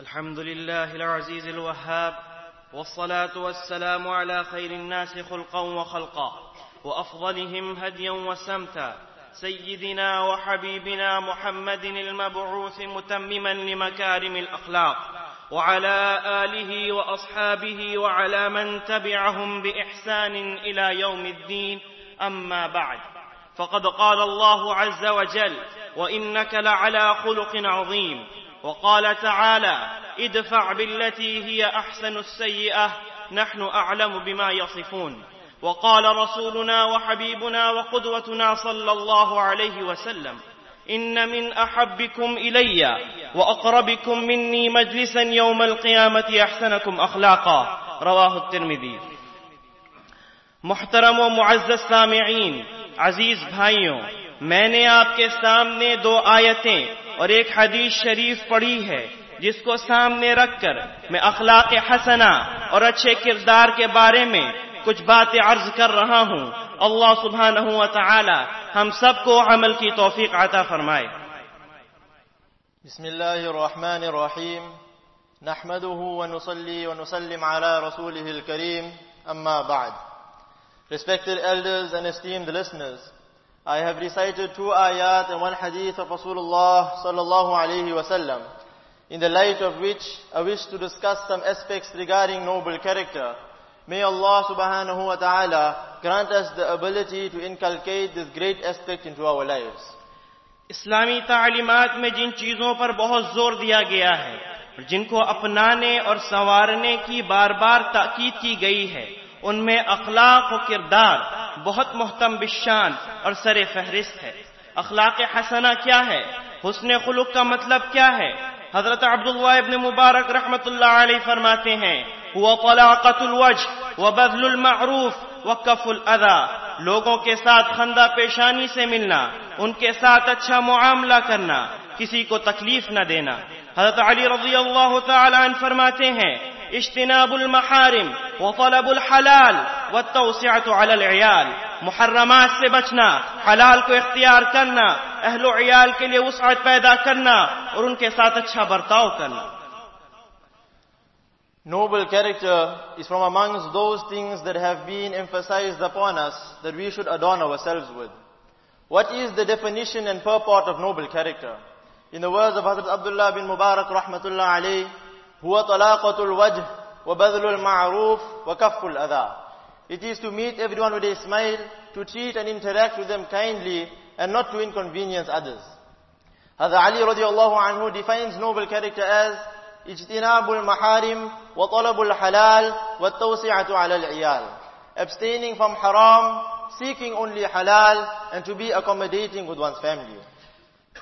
الحمد لله العزيز الوهاب والصلاة والسلام على خير الناس خلقا وخلقا وأفضلهم هديا وسمتا سيدنا وحبيبنا محمد المبعوث متمما لمكارم الأخلاق وعلى آله وأصحابه وعلى من تبعهم بإحسان إلى يوم الدين أما بعد فقد قال الله عز وجل وإنك لعلى خلق عظيم وقال تعالى ادفع بالتي هي أحسن السيئة نحن أعلم بما يصفون. وقال رسولنا وحبيبنا وقدوتنا صلى الله عليه وسلم إن من أحبكم إلي وأقربكم مني مجلسا يوم القيامة أحسنكم أخلاقا. رواه الترمذي. محترم و معزز سامعین عزیز بھائیوں میں نے آپ کے سامنے دو آیتیں اور ایک حدیث شریف پڑھی ہے جس کو سامنے رکھ کر میں اخلاق حسنہ اور اچھے کردار کے بارے میں کچھ باتیں عرض کر رہا ہوں۔ اللہ سبحانہ و تعالی ہم سب کو عمل کی توفیق عطا فرمائے۔ بسم الله الرحمن الرحيم نحمده ونصلي ونسلم على رسوله الكريم أما بعد۔ Respected elders and esteemed listeners, I have recited two ayat and one hadith of Rasulullah sallallahu alayhi wasallam, in the light of which I wish to discuss some aspects regarding noble character. May Allah subhanahu wa ta'ala grant us the ability to inculcate this great aspect into our lives. اسلامی تعلیمات میں جن چیزوں پر بہت زور دیا گیا ہے اور جن کو اپنانے اور سنوارنے کی بار بار تاکید کی گئی ہے ان میں اخلاق و کردار بہت محتم بشان اور سر فہرست ہے۔ اخلاق حسنہ کیا ہے؟ حسن خلق کا مطلب کیا ہے؟ حضرت عبداللہ ابن مبارک رحمت اللہ علیہ فرماتے ہیں وہ طلاقت الوجہ و بدل المعروف و کف الادا لوگوں کے ساتھ خندہ پیشانی سے ملنا، ان کے ساتھ اچھا معاملہ کرنا، کسی کو تکلیف نہ دینا۔ حضرت علی رضی اللہ تعالی عنہ فرماتے ہیں اجتناب المحارم وطلب الحلال والتوسعة على العيال محرمات سے بچنا حلال کو اختیار کرنا اہل و عیال کے لیے وسعت پیدا کرنا اور ان کے ساتھ اچھا برتاؤ کرنا Noble character is from amongst those things that have been emphasized upon us that we should adorn ourselves with. What is the definition and purport of noble character? In the words of Hazrat Abdullah bin Mubarak rahmatullah هو طلاقة الوجه وبذل المعروف وكف الأذى. It is to meet everyone with a smile, to treat and interact with them kindly, and not to inconvenience others. Hazrat Ali radiallahu anhu defines noble character as اجتناب المحارم وطلب الحلال والتوسعة على العيال. Abstaining from haram, seeking only halal, and to be accommodating with one's family.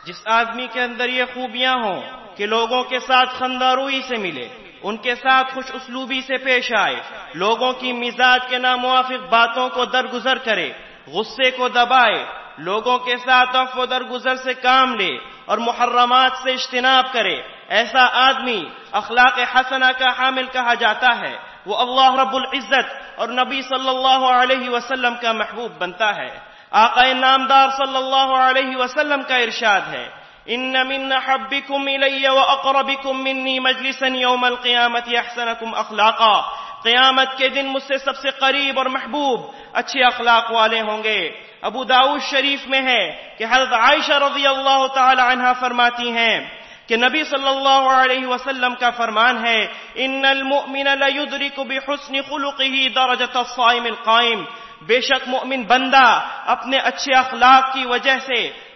جس آدمی کے اندر یہ خوبیاں ہوں کہ لوگوں کے ساتھ خنداروئی سے ملے، ان کے ساتھ خوش اسلوبی سے پیش آئے، لوگوں کی مزاج کے ناموافق باتوں کو درگزر کرے، غصے کو دبائے، لوگوں کے ساتھ اف و درگزر سے کام لے اور محرمات سے اجتناب کرے۔ ایسا آدمی اخلاق حسنہ کا حامل کہا جاتا ہے، وہ اللہ رب العزت اور نبی صلی اللہ علیہ وسلم کا محبوب بنتا ہے۔ آقا نامدار صلی اللہ علیہ وسلم کا ارشاد ہے۔ ان من حبکم الی واقربکم منی مجلسا یوم القیامت احسنکم اخلاقا قیامت کے دن مجھ سے سب سے قریب اور محبوب، اچھے اخلاق والے ہوں گے۔ ابو داؤد شریف میں ہے کہ حضرت عائشہ رضی اللہ تعالی عنہ فرماتی ہیں کہ نبی صلی اللہ علیہ وسلم کا فرمان ہے، ان المؤمن لیدرک بحسن خلقه درجة الصائم القائم۔ بے شک مؤمن بندہ اپنے اچھے اخلاق کی وجہ سے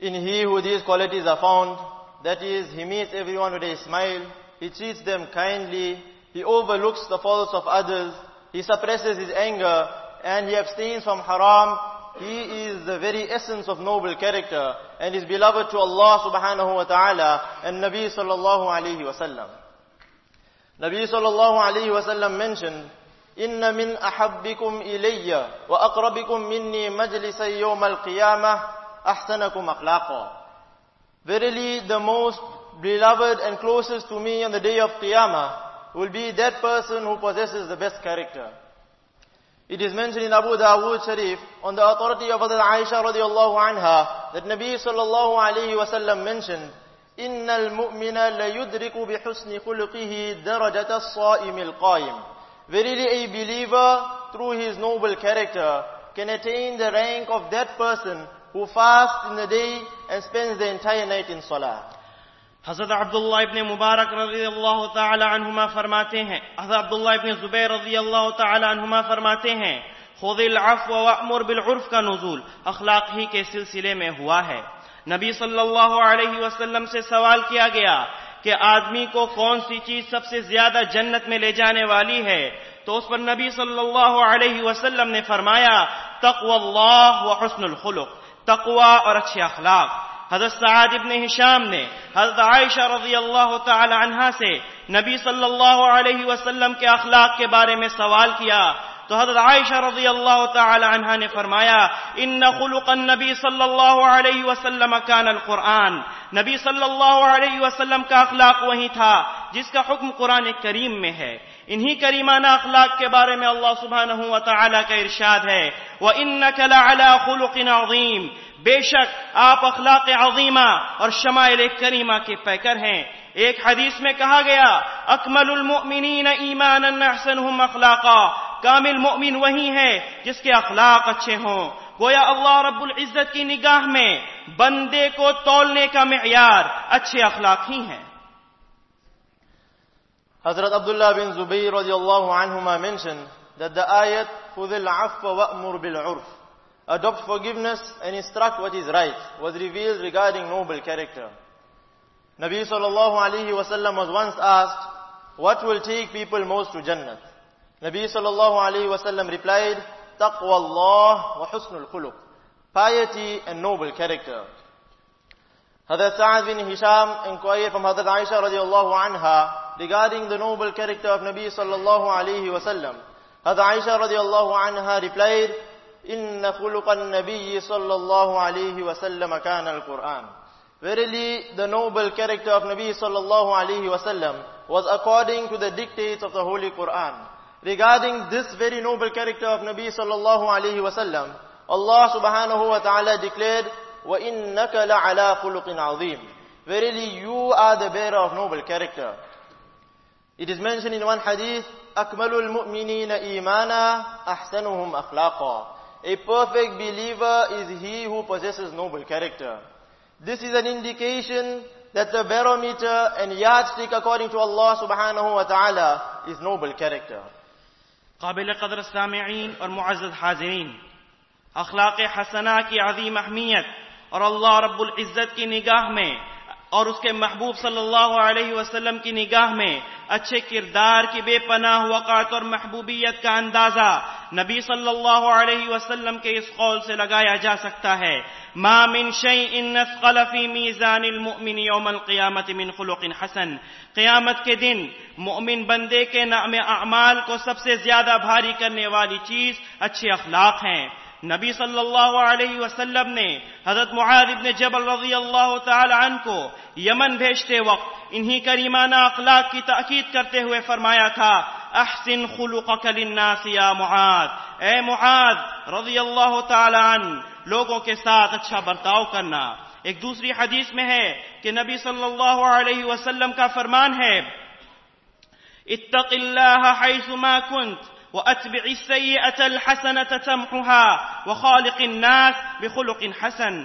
In he who these qualities are found, that is, he meets everyone with a smile, he treats them kindly, he overlooks the faults of others, he suppresses his anger, and he abstains from haram, he is the very essence of noble character, and is beloved to Allah subhanahu wa ta'ala, and Nabi sallallahu alayhi wa sallam. Nabi sallallahu alaihi wasallam mentioned, "Inna min ahabbikum ilayya wa aqrabikum minni majlisay yawm al-qiyamah ahsanakum akhlaqa." Verily the most beloved and closest to me on the day of Qiyamah will be that person who possesses the best character. It is mentioned in Abu Dawood Sharif on the authority of Hazrat Aisha radiallahu anha that Nabi sallallahu alayhi wasallam mentioned إن المؤمن ليدرك بحسن خلقه درجة الصائم القائم. Verily a believer through his noble character can attain the rank of that person who fasts in the day and spends the entire night in salah. حضرت عبداللہ ابن مبارک رضی اللہ تعالی عنہما فرماتے ہیں۔ حضرت عبداللہ ابن زبیر رضی اللہ تعالی عنہما فرماتے ہیں خود العفو وامر بالعرف کا نزول اخلاق ہی کے سلسلے میں ہوا ہے۔ نبی صلی اللہ علیہ وسلم سے سوال کیا گیا کہ آدمی کو کون سی چیز سب سے زیادہ جنت میں لے جانے والی ہے؟ تو اس پر نبی صلی اللہ علیہ وسلم نے فرمایا، تقوی اللہ و حسن الخلق، تقوی اور اچھے اخلاق۔ حضرت سعید ابن ہشام نے حضرت عائشہ رضی اللہ تعالی عنہا سے نبی صلی اللہ علیہ وسلم کے اخلاق کے بارے میں سوال کیا تو حضرت عائشہ رضی اللہ تعالی عنہ نے فرمایا، ان خلق النبی صلی اللہ علیہ وسلم کان القرآن. نبی صلی اللہ علیہ وسلم کا اخلاق وہی تھا، جس کا حکم قرآن کریم میں ہے۔ انہی کریمانہ اخلاق کے بارے میں اللہ سبحانہ و تعالی کا ارشاد ہے، وَإِنَّكَ لَعَلَى خُلُقٍ عَظِيمٍ. بے شک، آپ اخلاق عظیمہ اور شمائل کریمہ کے پیکر ہیں۔ ایک حدیث میں کہا گیا، اکمل المؤمنین ایمانا احسنہم اخلاقا. کامل مؤمن وہی ہے جس کے اخلاق اچھے ہوں گویا اللہ رب العزت کی نگاہ میں بندے کو تولنے کا معیار اچھے اخلاق ہی ہیں Hazrat Abdullah bin Zubayr radiallahu anhuma mentioned that the ayat خُذِ الْعَفْوَ وَأْمُرْ بِالْعُرْفِ Adopt forgiveness and instruct what is right was revealed regarding noble character. Nabi sallallahu alayhi wasallam was once asked, what will take people most to Jannah? Nabi sallallahu alayhi wasallam replied, Taqwa Allah wa husnul khuluq. Piety and noble character. Hadrat Sa'ad bin Hisham inquired from Hadrat Aisha radiallahu anha regarding the noble character of Nabi sallallahu alayhi wasallam. Hadrat Aisha radiallahu anha replied, إن خلق النبي صلى الله عليه وسلم كان القرآن Verily, the noble character of Nabi sallallahu alayhi wasallam was according to the dictates of the Holy Quran. Regarding this very noble character of Nabi sallallahu alayhi wasallam, Allah subhanahu wa ta'ala declared, وَإِنَّكَ لَعَلَى خُلُقٍ عَظِيمٍ Verily, you are the bearer of noble character. It is mentioned in one hadith, أَكْمَلُ الْمُؤْمِنِينَ إِيمَانًا أَحْسَنُهُمْ أَخْلَاقًا a perfect believer is he who possesses noble character. This is an indication that the barometer and yardstick according to Allah subhanahu wa ta'ala is noble character. قابل قدر سامعین اور معزز حاضرین. اخلاق حسنہ کی عظیم اہمیت اور اللہ رب العزت کی نگاہ میں اور اس کے محبوب صلی اللہ علیہ وسلم کی نگاہ میں اچھے کردار کی بے پناہ وقات اور محبوبیت کا اندازہ نبی صلی اللہ علیہ وسلم کے اس قول سے لگایا جا سکتا ہے۔ ما من شيء نثقل في ميزان المؤمن يوم القيامة من خلق حسن۔ قیامت کے دن مؤمن بندے کے نام اعمال کو سب سے زیادہ بھاری کرنے والی چیز اچھے اخلاق ہیں۔ نبی صلی اللہ علیہ وسلم نے حضرت معاذ ابن جبل رضی اللہ تعالی عنہ کو یمن بھیجتے وقت انہی کریمانہ اخلاق کی تاکید کرتے ہوئے فرمایا تھا، احسن خلقك للناس یا معاذ۔ اے معاذ، رضی اللہ تعالی عنہ، لوگوں کے ساتھ اچھا برتاؤ کرنا۔ ایک دوسری حدیث میں ہے کہ نبی صلی اللہ علیہ وسلم کا فرمان ہے، اتق اللہ حیث ما کنت۔ وأتبع السيئة الحسنة تمحها وخالق الناس بخلق حسن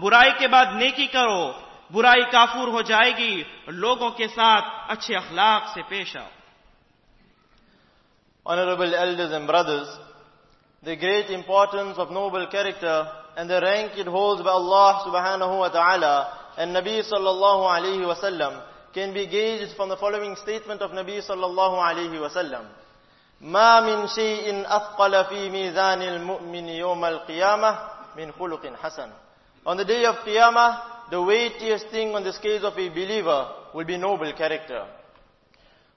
برائی کے بعد نیکی کرو برائی کافور ہو جائے گی لوگوں کے ساتھ اچھے اخلاق سے پیش آؤ Honorable elders and brothers, the great importance of noble character and the rank it holds by Allah subhanahu wa ta'ala and Nabi sallallahu alayhi wa sallam can be gauged from the following statement of Nabi sallallahu alayhi wasallam. ما من شيء أثقل في ميزان المؤمن يوم القيامة من خلق حسن. On the day of Qiyamah, the weightiest thing on the scales of a believer will be noble character.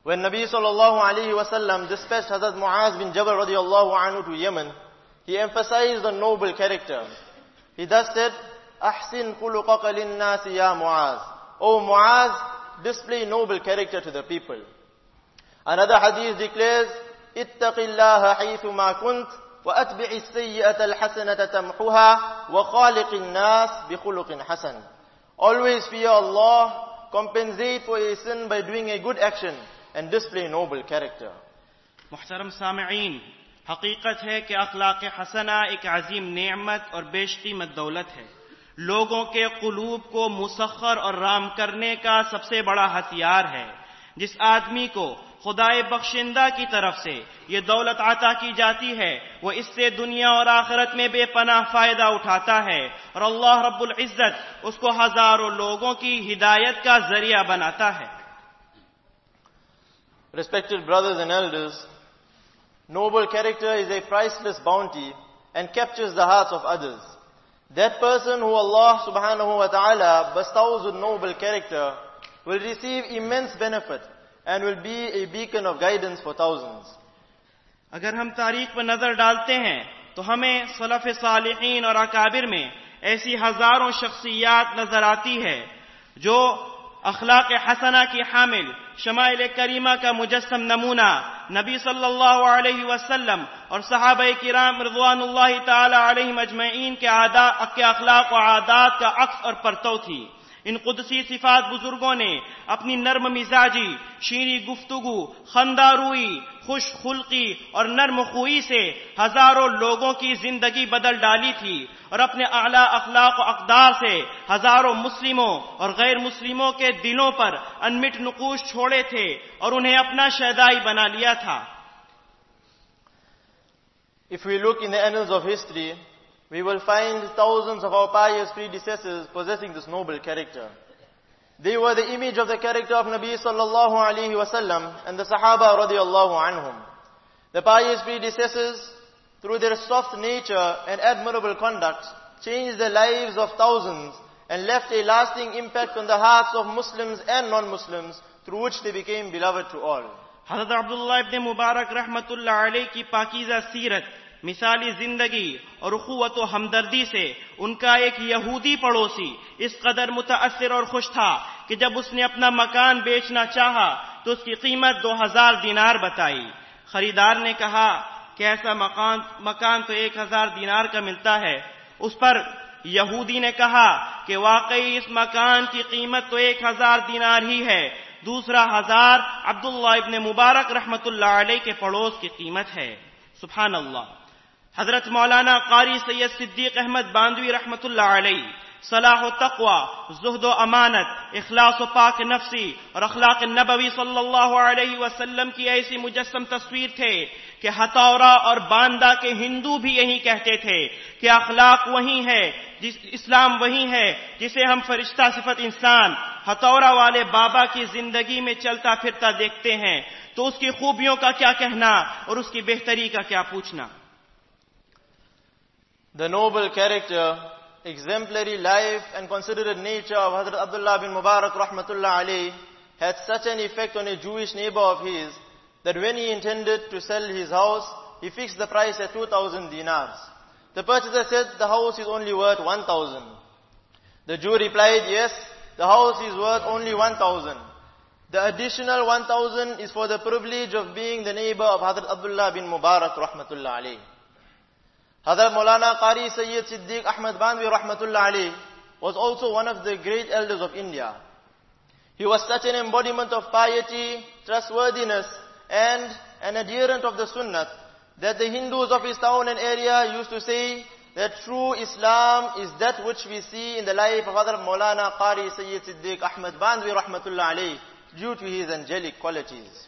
When Nabi sallallahu alayhi wasallam dispatched Hazrat Muaz bin Jabal radiallahu anhu to Yemen, he emphasized the noble character. He thus said, أحسن خلقك للناس يا معاذ. O Muaz, display noble character to the people. Another hadith declares, اتق الله حيثما كنت وأتبع السيئة الحسنة تمحها وخالق الناس بخلق حسن Always fear Allah, compensate for a sin by doing a good action and display noble character. محترم سامعین حقیقت ہے کہ اخلاق حسنہ ایک عظیم نعمت اور بیش قیمت دولت ہے لوگوں کے قلوب کو مسخر اور رام کرنے کا سب سے بڑا ہتھیار ہے جس آدمی کو خدائے بخشندہ کی طرف سے یہ دولت عطا کی جاتی ہے وہ اس سے دنیا اور آخرت میں بے پناہ فائدہ اٹھاتا ہے اور اللہ رب العزت اس کو ہزاروں لوگوں کی ہدایت کا ذریعہ بناتا ہے Respected brothers and elders, noble character is a priceless bounty and captures the hearts of others. That person who Allah subhanahu wa ta'ala bestows with noble character will receive immense benefit and will be a beacon of guidance for thousands. اگر ہم تاریخ پر نظر ڈالتے ہیں تو ہمیں صلف صالحین اور اکابر میں ایسی ہزاروں شخصیات نظر آتی ہے جو اخلاق حسنہ کی حامل شمائل کریمہ کا مجسم نمونہ نبی صلی اللہ علیہ وسلم اور صحابہ کرام رضوان اللہ تعالی علیہ مجمعین کے اخلاق و عادات کا عکس اور پرتو تھی۔ ان قدسی صفات بزرگوں نے اپنی نرم مزاجی شیریں گفتگو خنداروئی خوش خلقی اور نرم خوئی سے ہزاروں لوگوں کی زندگی بدل ڈالی تھی اور اپنے اعلی اخلاق و اقدار سے ہزاروں مسلموں اور غیر مسلموں کے دلوں پر انمٹ نقوش چھوڑے تھے اور انہیں اپنا شہدائی بنا لیا تھا۔ If we look in the annals of history, we will find thousands of our pious predecessors possessing this noble character. They were the image of the character of Nabi sallallahu alaihi wasallam and the Sahaba radiallahu anhum. The pious predecessors, through their soft nature and admirable conduct, changed the lives of thousands and left a lasting impact on the hearts of Muslims and non-Muslims through which they became beloved to all. Hazrat Abdullah ibn Mubarak rahmatullah alayhi pakiza seerat مثالی زندگی اور اخوت و ہمدردی سے ان کا ایک یہودی پڑوسی اس قدر متاثر اور خوش تھا کہ جب اس نے اپنا مکان بیچنا چاہا تو اس کی قیمت دو ہزار دینار بتائی۔ خریدار نے کہا کہ ایسا مکان مکان تو ایک ہزار دینار کا ملتا ہے۔ اس پر یہودی نے کہا کہ واقعی اس مکان کی قیمت تو ایک ہزار دینار ہی ہے۔ دوسرا ہزار عبداللہ ابن مبارک رحمت اللہ علیہ کے پڑوس کی قیمت ہے۔ سبحان اللہ۔ حضرت مولانا قاری سید صدیق احمد باندوی رحمت اللہ علیہ، صلاح و تقوی، زہد و امانت، اخلاص و پاک نفسی اور اخلاق نبوی صلی اللہ علیہ وسلم کی ایسی مجسم تصویر تھے کہ ہتورا اور باندہ کے ہندو بھی یہی کہتے تھے کہ اخلاق وہی ہے، جس اسلام وہی ہے، جسے ہم فرشتہ صفت انسان ہتورا والے بابا کی زندگی میں چلتا پھرتا دیکھتے ہیں۔ تو اس کی خوبیوں کا کیا کہنا اور اس کی بہتری کا کیا پوچھنا؟ The noble character, exemplary life and considerate nature of Hazrat Abdullah bin Mubarak rahmatullah alayhi had such an effect on a Jewish neighbor of his that when he intended to sell his house, he fixed the price at 2,000 dinars. The purchaser said the house is only worth 1,000. The Jew replied, yes, the house is worth only 1,000. The additional 1,000 is for the privilege of being the neighbor of Hazrat Abdullah bin Mubarak rahmatullah alayhi. Hazrat Maulana Qari Sayyid Siddiq Ahmad Banvi Rahmatullah Ali was also one of the great elders of India. He was such an embodiment of piety, trustworthiness, and an adherent of the Sunnah that the Hindus of his town and area used to say that true Islam is that which we see in the life of Hazrat Maulana Qari Sayyid Siddiq Ahmad Banvi Rahmatullah Ali due to his angelic qualities.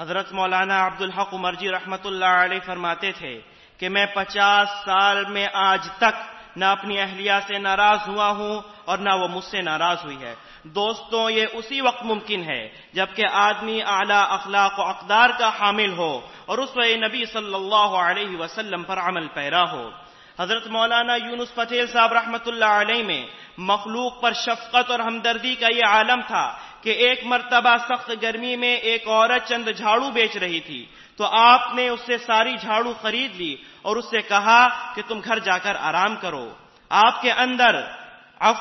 حضرت مولانا عبد الحق مرجی رحمت اللہ علیہ فرماتے تھے کہ میں پچاس سال میں آج تک نہ اپنی اہلیہ سے ناراض ہوا ہوں اور نہ وہ مجھ سے ناراض ہوئی ہے۔ دوستوں، یہ اسی وقت ممکن ہے جبکہ آدمی اعلی اخلاق و اقدار کا حامل ہو اور اس وقت نبی صلی اللہ علیہ وسلم پر عمل پیرا ہو۔ حضرت مولانا یونس پٹیل صاحب رحمت اللہ علیہ میں مخلوق پر شفقت اور ہمدردی کا یہ عالم تھا کہ ایک مرتبہ سخت گرمی میں ایک عورت چند جھاڑو بیچ رہی تھی۔ تو آپ نے اس سے ساری جھاڑو خرید لی اور اس سے کہا کہ تم گھر جا کر آرام کرو۔ آپ کے اندر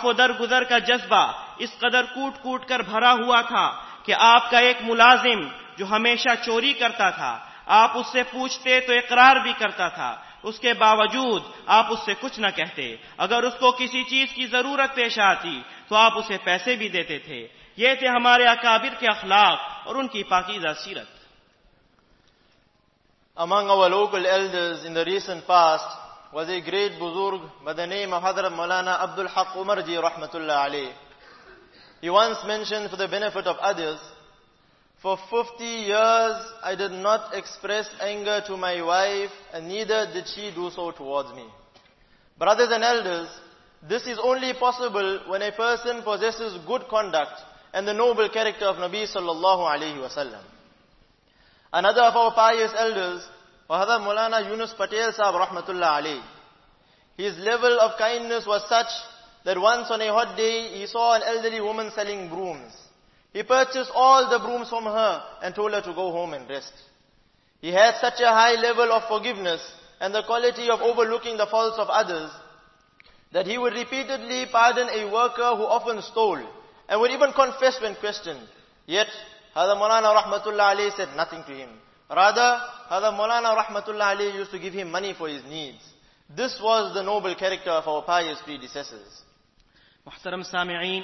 و در گزر کا جذبہ اس قدر کوٹ کوٹ کر بھرا ہوا تھا کہ آپ کا ایک ملازم جو ہمیشہ چوری کرتا تھا، آپ اس سے پوچھتے تو اقرار بھی کرتا تھا۔ اس کے باوجود آپ اس سے کچھ نہ کہتے اگر اس کو کسی چیز کی ضرورت پیش آتی تو آپ اسے پیسے بھی دیتے تھے یہ تھے ہمارے اکابر کے اخلاق اور ان کی پاکیزہ سیرت Among our local elders in the recent past was a great buzurg by the name of Hadrat Maulana Abdul Haq Umarji rahmatullah alayh. He once mentioned for the benefit of others, for 50 years I did not express anger to my wife and neither did she do so towards me. Brothers and elders, this is only possible when a person possesses good conduct and the noble character of Nabi sallallahu alayhi wasallam. Another of our pious elders, Wahada Mulana Yunus Patel Sahab Rahmatullah Ali. His level of kindness was such that once on a hot day he saw an elderly woman selling brooms. He purchased all the brooms from her and told her to go home and rest. He had such a high level of forgiveness and the quality of overlooking the faults of others that he would repeatedly pardon a worker who often stole and would even confess when questioned. Yet, Hada Maulana Rahmatullah Ali said nothing to him. Rather, Hada Maulana Rahmatullah Ali used to give him money for his needs. This was the noble character of our pious predecessors. Muhtaram Sami'een,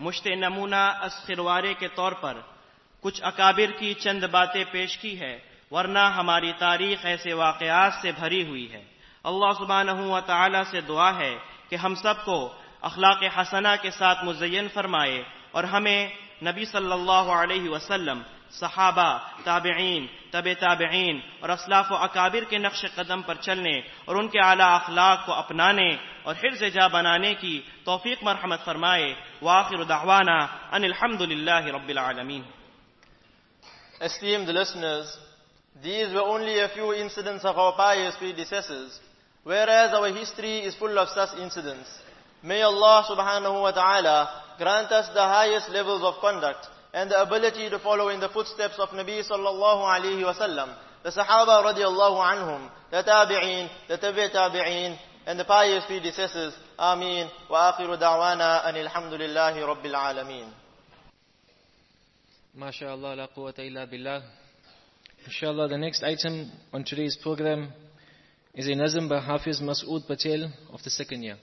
مشت نمونہ اسخروارے کے طور پر کچھ اکابر کی چند باتیں پیش کی ہے، ورنہ ہماری تاریخ ایسے واقعات سے بھری ہوئی ہے۔ اللہ سبحانہ و تعالی سے دعا ہے کہ ہم سب کو اخلاق حسنہ کے ساتھ مزین فرمائے اور ہمیں نبی صلی اللہ علیہ وسلم صحابہ تابعین طب تابعین اور اسلاف و اکابر کے نقش قدم پر چلنے اور ان کے اعلیٰ اخلاق کو اپنانے اور حرز جا بنانے کی توفیق مرحمت فرمائے واخر دعوانا ان الحمد للہ رب العالمین Esteemed listeners, these were only a few incidents of our pious predecessors, whereas our history is full of such incidents. May Allah subhanahu wa ta'ala grant us the highest levels of conduct and the ability to follow in the footsteps of Nabi sallallahu alayhi the Sahaba radiallahu anhum, the Tabi'een, the Tabi' Tabi'een, and the pious predecessors. Ameen. Wa akhiru da'wana anil hamdulillahi rabbil alameen. MashaAllah, la quwwata illa billah. Inshallah, the next item on today's program is a nazm by Hafiz Masood Patel of the second year.